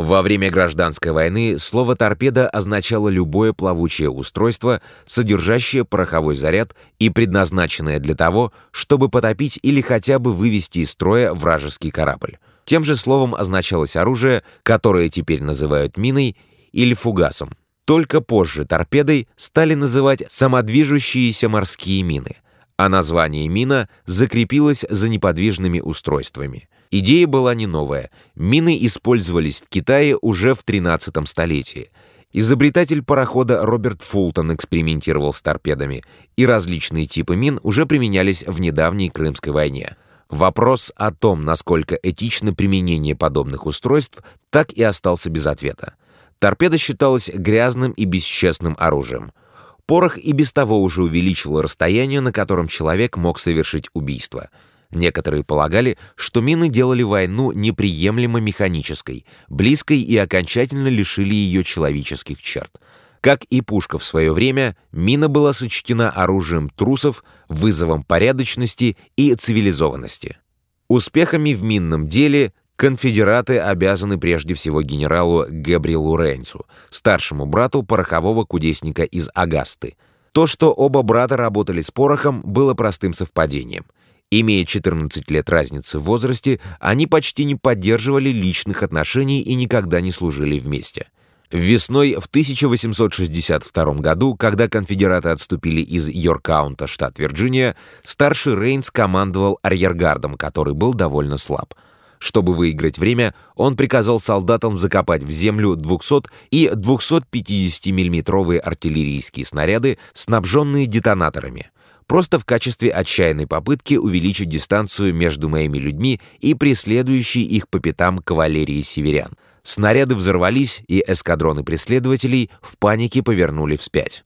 Во время гражданской войны слово «торпеда» означало любое плавучее устройство, содержащее пороховой заряд и предназначенное для того, чтобы потопить или хотя бы вывести из строя вражеский корабль. Тем же словом означалось оружие, которое теперь называют миной или фугасом. Только позже торпедой стали называть самодвижущиеся морские мины, а название мина закрепилось за неподвижными устройствами. Идея была не новая. Мины использовались в Китае уже в 13 столетии. Изобретатель парохода Роберт Фултон экспериментировал с торпедами, и различные типы мин уже применялись в недавней Крымской войне. Вопрос о том, насколько этично применение подобных устройств, так и остался без ответа. Торпеда считалась грязным и бесчестным оружием. Порох и без того уже увеличивал расстояние, на котором человек мог совершить убийство — Некоторые полагали, что мины делали войну неприемлемо механической, близкой и окончательно лишили ее человеческих черт. Как и пушка в свое время, мина была сочтена оружием трусов, вызовом порядочности и цивилизованности. Успехами в минном деле конфедераты обязаны прежде всего генералу Габриэлу Рейнсу, старшему брату порохового кудесника из Агасты. То, что оба брата работали с порохом, было простым совпадением — Имея 14 лет разницы в возрасте, они почти не поддерживали личных отношений и никогда не служили вместе. Весной в 1862 году, когда конфедераты отступили из Йоркаунта, штат Вирджиния, старший Рейнс командовал арьергардом, который был довольно слаб. Чтобы выиграть время, он приказал солдатам закопать в землю 200 и 250 миллиметровые артиллерийские снаряды, снабженные детонаторами просто в качестве отчаянной попытки увеличить дистанцию между моими людьми и преследующей их по пятам кавалерии северян. Снаряды взорвались, и эскадроны преследователей в панике повернули вспять.